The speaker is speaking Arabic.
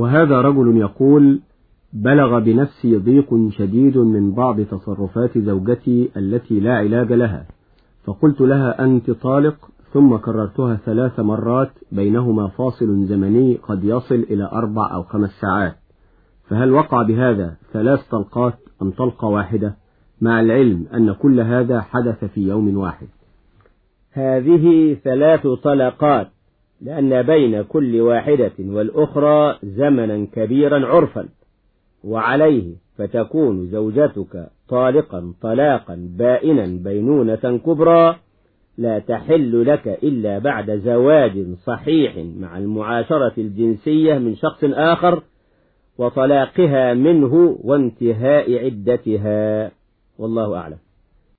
وهذا رجل يقول بلغ بنفسي ضيق شديد من بعض تصرفات زوجتي التي لا علاج لها فقلت لها أنت طالق ثم كررتها ثلاث مرات بينهما فاصل زمني قد يصل إلى أربع أو خمس ساعات. فهل وقع بهذا ثلاث طلقات أم طلقة واحدة؟ مع العلم أن كل هذا حدث في يوم واحد. هذه ثلاث طلقات. لأن بين كل واحدة والأخرى زمنا كبيرا عرفا وعليه فتكون زوجتك طالقا طلاقا بائنا بينونة كبرى لا تحل لك إلا بعد زواج صحيح مع المعاشرة الجنسية من شخص آخر وطلاقها منه وانتهاء عدتها. والله أعلم.